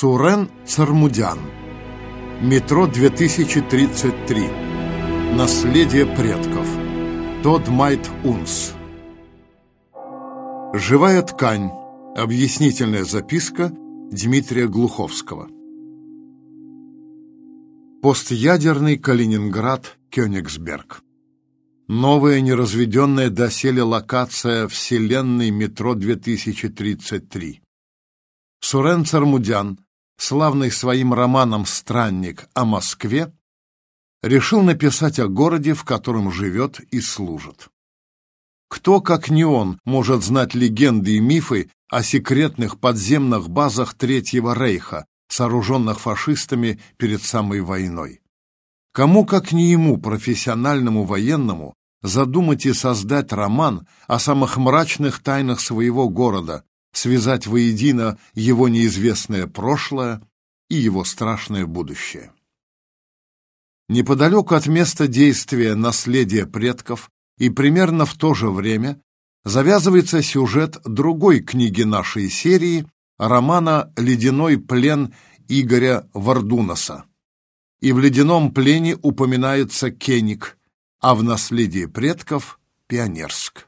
Сурен Цармудян. Метро 2033. Наследие предков. Тод Майт Унс. Живая ткань. Объяснительная записка Дмитрия Глуховского. Постядерный Калининград, Кёнигсберг. Новая неразведенная доселе локация Вселенной метро 2033. Сурен Цармудян, славный своим романом «Странник» о Москве, решил написать о городе, в котором живет и служит. Кто, как не он, может знать легенды и мифы о секретных подземных базах Третьего Рейха, сооруженных фашистами перед самой войной? Кому, как не ему, профессиональному военному, задумать и создать роман о самых мрачных тайнах своего города, связать воедино его неизвестное прошлое и его страшное будущее. Неподалеку от места действия наследия предков и примерно в то же время завязывается сюжет другой книги нашей серии, романа «Ледяной плен» Игоря Вардунаса. И в «Ледяном плене» упоминается Кеник, а в «Наследии предков» — Пионерск.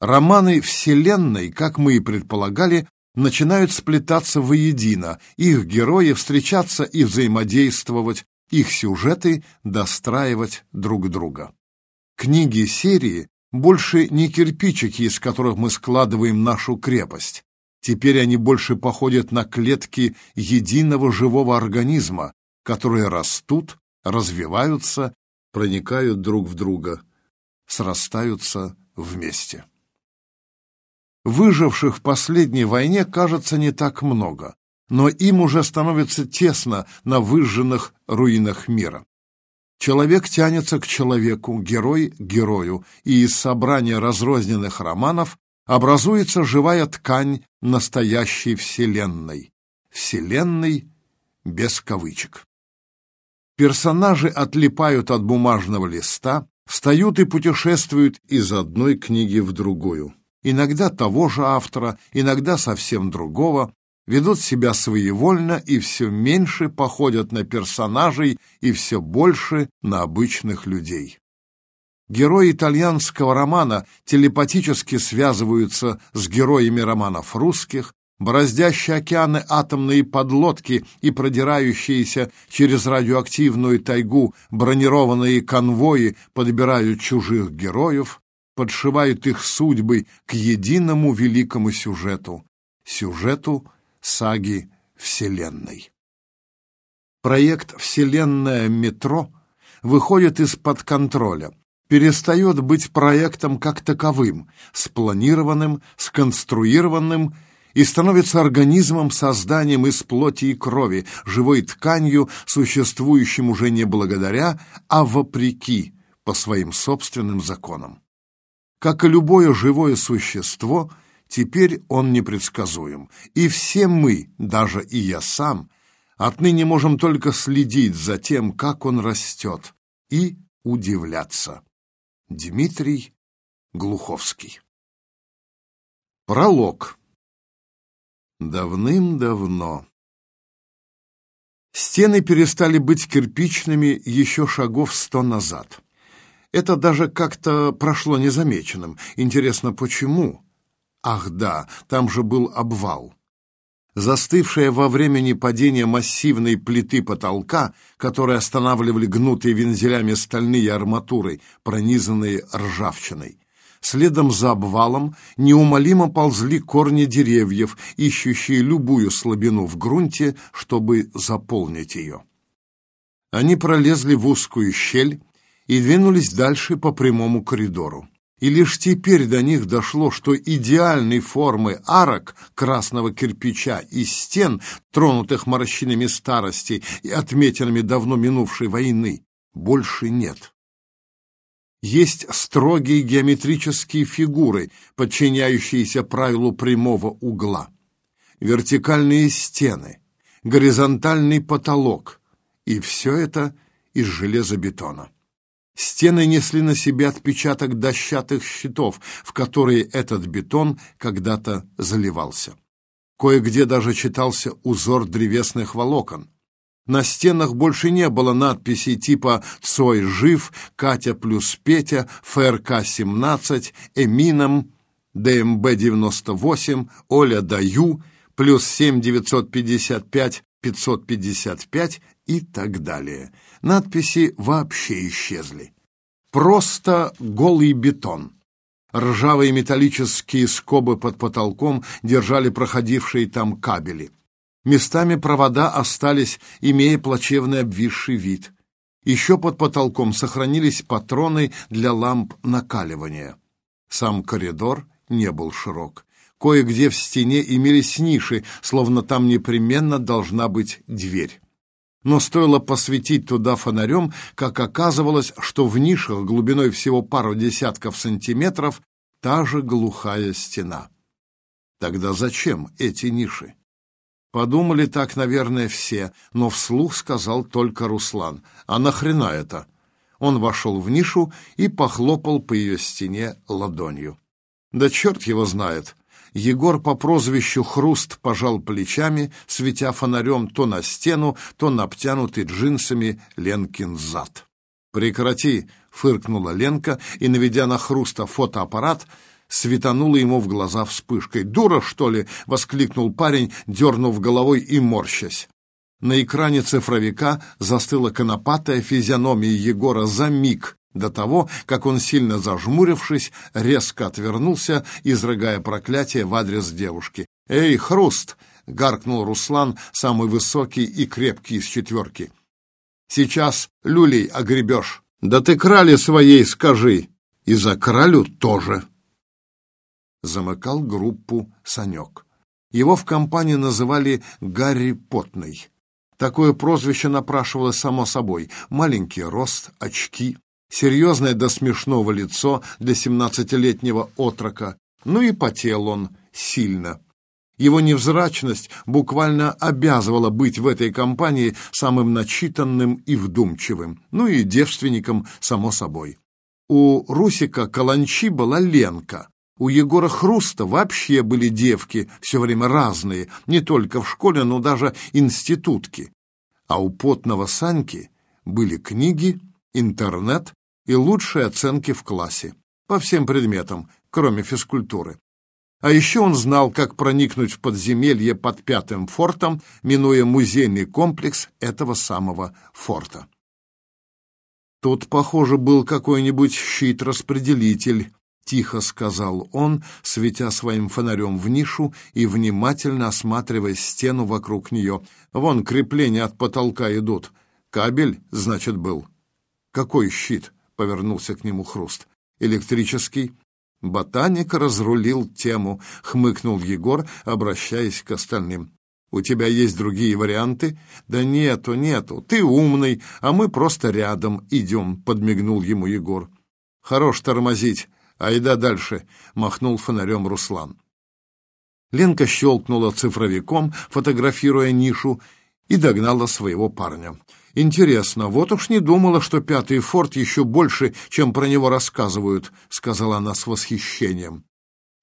Романы Вселенной, как мы и предполагали, начинают сплетаться воедино, их герои встречаться и взаимодействовать, их сюжеты достраивать друг друга. Книги серии больше не кирпичики, из которых мы складываем нашу крепость. Теперь они больше походят на клетки единого живого организма, которые растут, развиваются, проникают друг в друга, срастаются вместе. Выживших в последней войне, кажется, не так много, но им уже становится тесно на выжженных руинах мира. Человек тянется к человеку, герой к герою, и из собрания разрозненных романов образуется живая ткань настоящей Вселенной. Вселенной без кавычек. Персонажи отлипают от бумажного листа, встают и путешествуют из одной книги в другую иногда того же автора, иногда совсем другого, ведут себя своевольно и все меньше походят на персонажей и все больше на обычных людей. Герои итальянского романа телепатически связываются с героями романов русских, бороздящие океаны атомные подлодки и продирающиеся через радиоактивную тайгу бронированные конвои подбирают чужих героев, подшивают их судьбы к единому великому сюжету, сюжету саги Вселенной. Проект «Вселенная метро» выходит из-под контроля, перестает быть проектом как таковым, спланированным, сконструированным и становится организмом, созданием из плоти и крови, живой тканью, существующим уже не благодаря, а вопреки, по своим собственным законам. Как и любое живое существо, теперь он непредсказуем. И все мы, даже и я сам, отныне можем только следить за тем, как он растет, и удивляться. Дмитрий Глуховский Пролог Давным-давно Стены перестали быть кирпичными еще шагов сто назад. Это даже как-то прошло незамеченным. Интересно, почему? Ах да, там же был обвал. Застывшая во времени падения массивной плиты потолка, которые останавливали гнутые вензелями стальные арматуры, пронизанные ржавчиной. Следом за обвалом неумолимо ползли корни деревьев, ищущие любую слабину в грунте, чтобы заполнить ее. Они пролезли в узкую щель, и двинулись дальше по прямому коридору. И лишь теперь до них дошло, что идеальной формы арок красного кирпича и стен, тронутых морщинами старости и отметинами давно минувшей войны, больше нет. Есть строгие геометрические фигуры, подчиняющиеся правилу прямого угла, вертикальные стены, горизонтальный потолок, и все это из железобетона. Стены несли на себе отпечаток дощатых щитов, в которые этот бетон когда-то заливался. Кое-где даже читался узор древесных волокон. На стенах больше не было надписей типа «Цой жив», «Катя плюс Петя», «ФРК-17», «Эмином», «ДМБ-98», «Оля Даю», «Плюс 7 955 555» и так далее. Надписи вообще исчезли. Просто голый бетон. Ржавые металлические скобы под потолком держали проходившие там кабели. Местами провода остались, имея плачевный обвисший вид. Еще под потолком сохранились патроны для ламп накаливания. Сам коридор не был широк. Кое-где в стене имелись ниши, словно там непременно должна быть дверь. Но стоило посветить туда фонарем, как оказывалось, что в нишах глубиной всего пару десятков сантиметров та же глухая стена. Тогда зачем эти ниши? Подумали так, наверное, все, но вслух сказал только Руслан. «А нахрена это?» Он вошел в нишу и похлопал по ее стене ладонью. «Да черт его знает!» Егор по прозвищу Хруст пожал плечами, светя фонарем то на стену, то на обтянутый джинсами Ленкин зад. «Прекрати!» — фыркнула Ленка и, наведя на Хруста фотоаппарат, светануло ему в глаза вспышкой. «Дура, что ли?» — воскликнул парень, дернув головой и морщась. На экране цифровика застыла конопатая физиономия Егора за миг до того, как он, сильно зажмурившись, резко отвернулся, изрыгая проклятие в адрес девушки. «Эй, хруст!» — гаркнул Руслан, самый высокий и крепкий из четверки. «Сейчас люлей огребешь!» «Да ты крали своей скажи!» «И за кралю тоже!» замыкал группу Санек. Его в компании называли Гарри Потный. Такое прозвище напрашивалось само собой. Маленький рост, очки, серьезное до смешного лицо для семнадцатилетнего отрока. Ну и потел он сильно. Его невзрачность буквально обязывала быть в этой компании самым начитанным и вдумчивым, ну и девственником, само собой. У Русика Каланчи была Ленка, у Егора Хруста вообще были девки, все время разные, не только в школе, но даже институтки. А у потного Саньки были книги, интернет и лучшие оценки в классе. По всем предметам, кроме физкультуры. А еще он знал, как проникнуть в подземелье под пятым фортом, минуя музейный комплекс этого самого форта. Тут, похоже, был какой-нибудь щит-распределитель, — тихо сказал он, светя своим фонарем в нишу и внимательно осматривая стену вокруг нее. «Вон крепления от потолка идут. Кабель, значит, был». «Какой щит?» — повернулся к нему Хруст. «Электрический». Ботаник разрулил тему, — хмыкнул Егор, обращаясь к остальным. «У тебя есть другие варианты?» «Да нету, нету. Ты умный, а мы просто рядом идем», — подмигнул ему Егор. «Хорош тормозить. «Айда дальше!» — махнул фонарем Руслан. Ленка щелкнула цифровиком, фотографируя нишу, и догнала своего парня. «Интересно, вот уж не думала, что пятый форт еще больше, чем про него рассказывают», — сказала она с восхищением.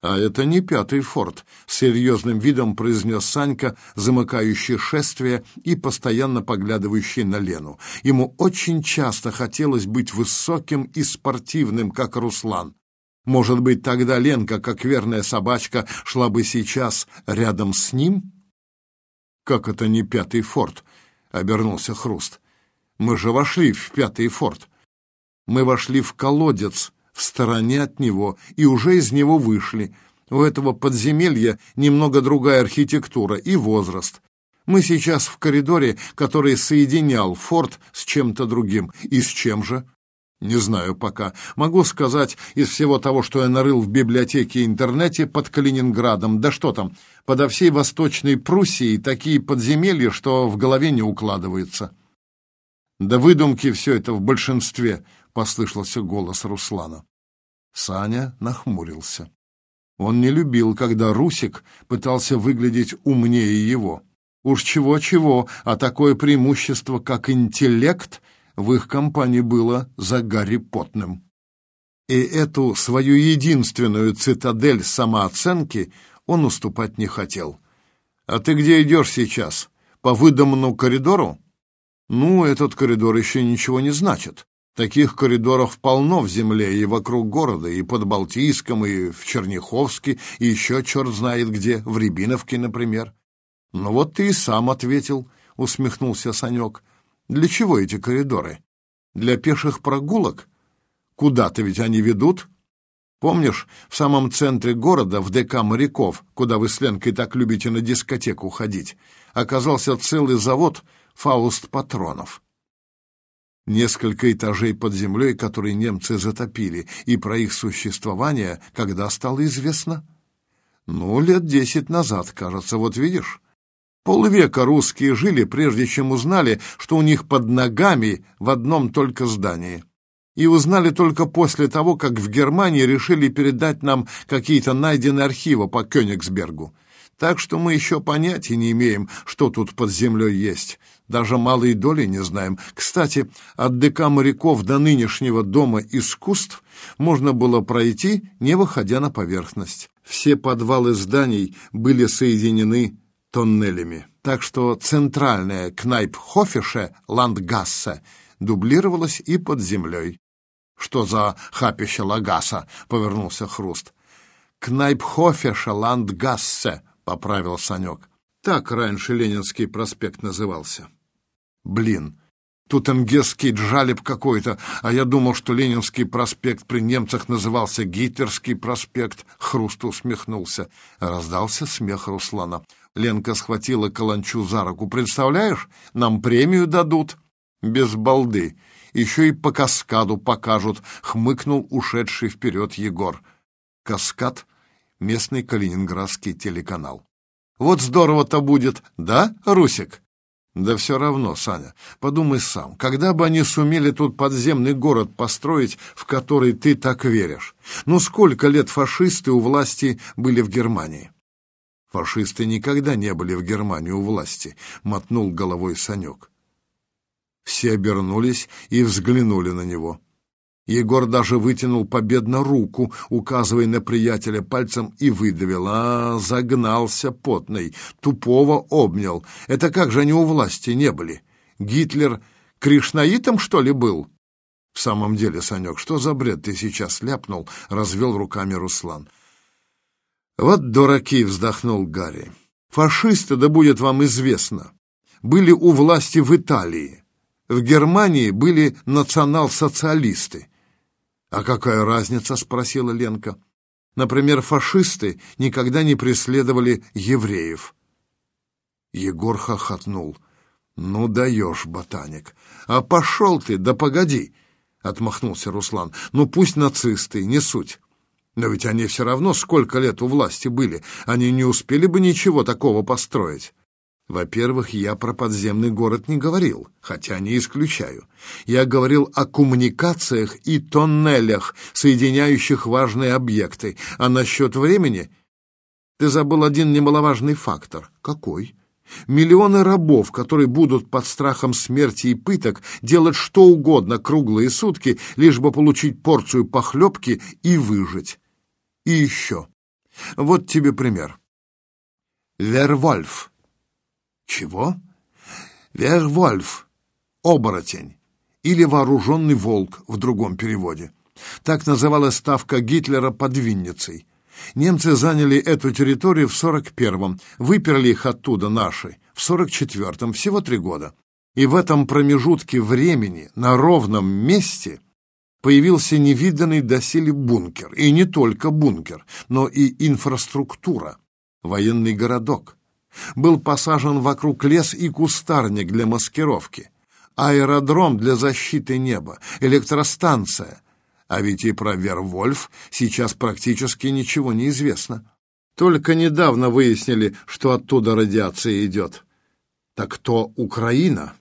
«А это не пятый форт», — серьезным видом произнес Санька, замыкающий шествие и постоянно поглядывающий на Лену. Ему очень часто хотелось быть высоким и спортивным, как Руслан. Может быть, тогда Ленка, как верная собачка, шла бы сейчас рядом с ним? Как это не пятый форт? Обернулся Хруст. Мы же вошли в пятый форт. Мы вошли в колодец в стороне от него и уже из него вышли. У этого подземелья немного другая архитектура и возраст. Мы сейчас в коридоре, который соединял форт с чем-то другим. И с чем же? Не знаю пока. Могу сказать из всего того, что я нарыл в библиотеке и интернете под Калининградом. Да что там, подо всей Восточной Пруссией такие подземелья, что в голове не укладывается. Да выдумки все это в большинстве, послышался голос Руслана. Саня нахмурился. Он не любил, когда Русик пытался выглядеть умнее его. Уж чего-чего, а такое преимущество, как интеллект — в их компании было за Гарри Потным. И эту свою единственную цитадель самооценки он уступать не хотел. «А ты где идешь сейчас? По выдуманному коридору?» «Ну, этот коридор еще ничего не значит. Таких коридоров полно в земле и вокруг города, и под Балтийском, и в Черняховске, и еще черт знает где, в Рябиновке, например». «Ну вот ты и сам ответил», — усмехнулся Санек. «Для чего эти коридоры? Для пеших прогулок? Куда-то ведь они ведут?» Помнишь, в самом центре города, в ДК моряков, куда вы с Ленкой так любите на дискотеку ходить, оказался целый завод «Фауст Патронов». Несколько этажей под землей, которые немцы затопили, и про их существование когда стало известно? Ну, лет десять назад, кажется, вот видишь. Полвека русские жили, прежде чем узнали, что у них под ногами в одном только здании и узнали только после того, как в Германии решили передать нам какие-то найденные архивы по Кёнигсбергу. Так что мы еще понятия не имеем, что тут под землей есть. Даже малые доли не знаем. Кстати, от ДК моряков до нынешнего Дома искусств можно было пройти, не выходя на поверхность. Все подвалы зданий были соединены тоннелями. Так что центральная Кнайпхофише Ланггассе дублировалась и под землей. «Что за хапище Лагаса?» — повернулся Хруст. «Кнайпхофише Ланггассе», — поправил Санек. Так раньше Ленинский проспект назывался. «Блин, тут энгесский джалеб какой-то, а я думал, что Ленинский проспект при немцах назывался Гитлерский проспект», — Хруст усмехнулся. Раздался смех Руслана. Ленка схватила Каланчу за руку. «Представляешь, нам премию дадут?» «Без балды еще и по каскаду покажут», — хмыкнул ушедший вперед Егор. «Каскад» — местный калининградский телеканал. «Вот здорово-то будет, да, Русик?» «Да все равно, Саня, подумай сам, когда бы они сумели тут подземный город построить, в который ты так веришь? Ну сколько лет фашисты у власти были в Германии?» «Фашисты никогда не были в Германии у власти», — мотнул головой Санек. Все обернулись и взглянули на него. Егор даже вытянул победно руку, указывая на приятеля пальцем, и выдавил. А, загнался потный, тупого обнял. Это как же они у власти не были? Гитлер кришнаитом, что ли, был? В самом деле, Санек, что за бред ты сейчас ляпнул? Развел руками Руслан. Вот дураки, вздохнул Гарри. Фашисты, да будет вам известно, были у власти в Италии в Германии были национал-социалисты. «А какая разница?» — спросила Ленка. «Например, фашисты никогда не преследовали евреев». Егор хохотнул. «Ну даешь, ботаник! А пошел ты, да погоди!» — отмахнулся Руслан. «Ну пусть нацисты, не суть. Но ведь они все равно сколько лет у власти были. Они не успели бы ничего такого построить. Во-первых, я про подземный город не говорил, хотя не исключаю. Я говорил о коммуникациях и тоннелях, соединяющих важные объекты. А насчет времени... Ты забыл один немаловажный фактор. Какой? Миллионы рабов, которые будут под страхом смерти и пыток делать что угодно круглые сутки, лишь бы получить порцию похлебки и выжить. И еще. Вот тебе пример. Вервольф чего? Вервольф, оборотень, или вооруженный волк в другом переводе. Так называлась ставка Гитлера под Винницей. Немцы заняли эту территорию в 41-м, выперли их оттуда наши, в 44-м, всего три года. И в этом промежутке времени, на ровном месте, появился невиданный доселе бункер. И не только бункер, но и инфраструктура, военный городок. Был посажен вокруг лес и кустарник для маскировки, аэродром для защиты неба, электростанция. А ведь и про Вервольф сейчас практически ничего не известно. Только недавно выяснили, что оттуда радиация идет. Так то Украина.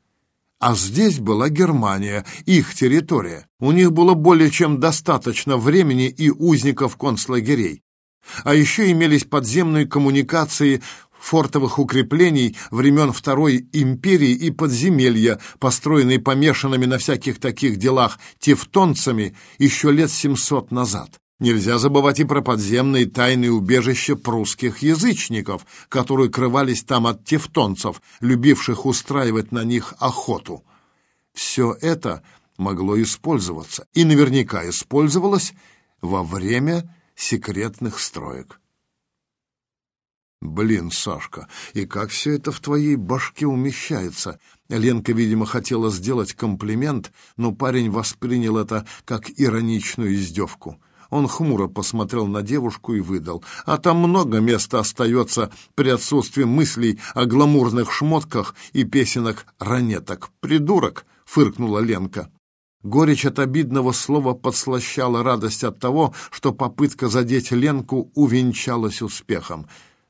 А здесь была Германия, их территория. У них было более чем достаточно времени и узников концлагерей. А еще имелись подземные коммуникации фортовых укреплений времен Второй империи и подземелья, построенные помешанными на всяких таких делах тевтонцами еще лет семьсот назад. Нельзя забывать и про подземные тайные убежища прусских язычников, которые крывались там от тевтонцев, любивших устраивать на них охоту. Все это могло использоваться, и наверняка использовалось во время секретных строек. Блин, Сашка, и как все это в твоей башке умещается? Ленка, видимо, хотела сделать комплимент, но парень воспринял это как ироничную издевку. Он хмуро посмотрел на девушку и выдал. «А там много места остается при отсутствии мыслей о гламурных шмотках и песенок ранеток. Придурок!» — фыркнула Ленка. Горечь от обидного слова подслащала радость от того, что попытка задеть Ленку увенчалась успехом.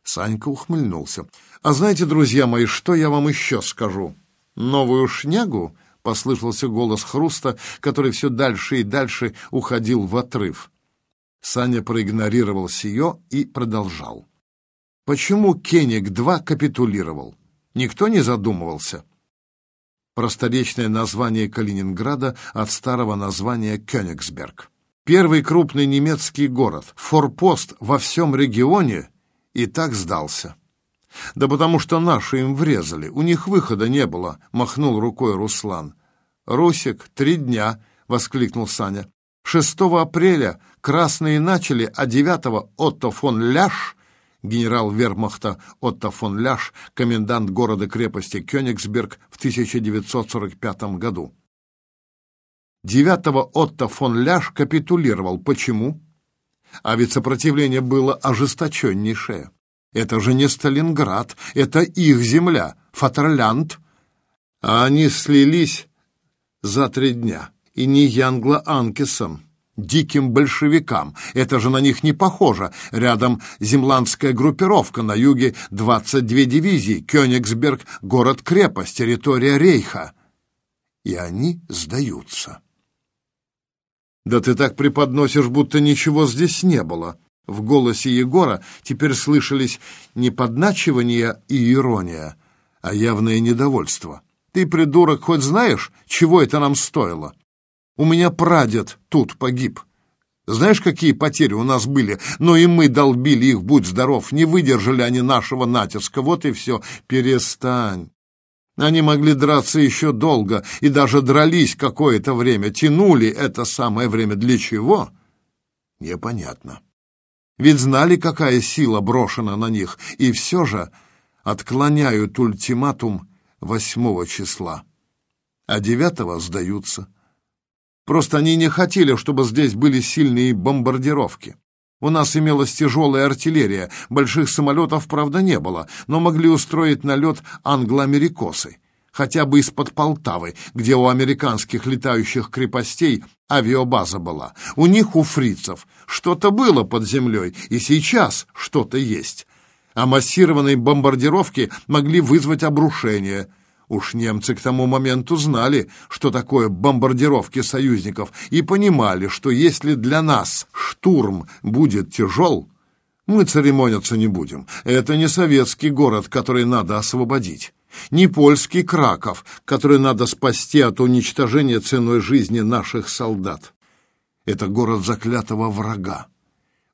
Санька ухмыльнулся. «А знаете, друзья мои, что я вам еще скажу? Новую шнягу?» — послышался голос Хруста, который все дальше и дальше уходил в отрыв. Саня проигнорировал сие и продолжал. Почему Кеник-2 капитулировал? Никто не задумывался. Просторечное название Калининграда от старого названия Кёнигсберг. Первый крупный немецкий город, форпост во всем регионе, и так сдался. Да потому что наши им врезали, у них выхода не было, махнул рукой Руслан. Русик, три дня, воскликнул Саня. 6 апреля красные начали, а 9 Отто фон Ляш, генерал вермахта Отто фон Ляш, комендант города-крепости Кёнигсберг в 1945 году. 9 Отто фон Ляш капитулировал. Почему? А ведь сопротивление было ожесточеннейшее. Это же не Сталинград, это их земля, Фатерлянд. А они слились за три дня и не Янгло-Анкисом, диким большевикам. Это же на них не похоже. Рядом земландская группировка, на юге 22 дивизии, Кёнигсберг — город-крепость, территория Рейха. И они сдаются. «Да ты так преподносишь, будто ничего здесь не было». В голосе Егора теперь слышались не подначивание и ирония, а явное недовольство. «Ты, придурок, хоть знаешь, чего это нам стоило?» У меня прадед тут погиб. Знаешь, какие потери у нас были? Но и мы долбили их, будь здоров. Не выдержали они нашего натиска. Вот и все. Перестань. Они могли драться еще долго и даже дрались какое-то время. Тянули это самое время для чего? Непонятно. Ведь знали, какая сила брошена на них, и все же отклоняют ультиматум восьмого числа, а девятого сдаются. Просто они не хотели, чтобы здесь были сильные бомбардировки. У нас имелась тяжелая артиллерия, больших самолетов, правда, не было, но могли устроить налет англо-америкосы, хотя бы из-под Полтавы, где у американских летающих крепостей авиабаза была. У них, у фрицев, что-то было под землей, и сейчас что-то есть. А массированные бомбардировки могли вызвать обрушение – Уж немцы к тому моменту знали, что такое бомбардировки союзников, и понимали, что если для нас штурм будет тяжел, мы церемониться не будем. Это не советский город, который надо освободить. Не польский Краков, который надо спасти от уничтожения ценой жизни наших солдат. Это город заклятого врага.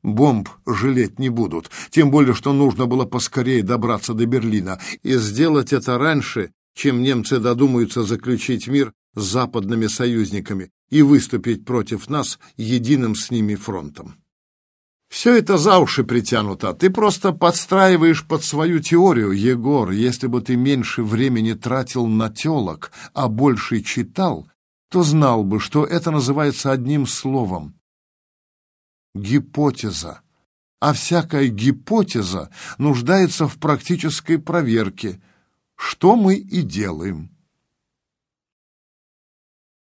Бомб жалеть не будут, тем более, что нужно было поскорее добраться до Берлина, и сделать это раньше, чем немцы додумаются заключить мир с западными союзниками и выступить против нас единым с ними фронтом. Все это за уши притянуто. Ты просто подстраиваешь под свою теорию, Егор. Если бы ты меньше времени тратил на телок, а больше читал, то знал бы, что это называется одним словом — гипотеза. А всякая гипотеза нуждается в практической проверке — что мы и делаем.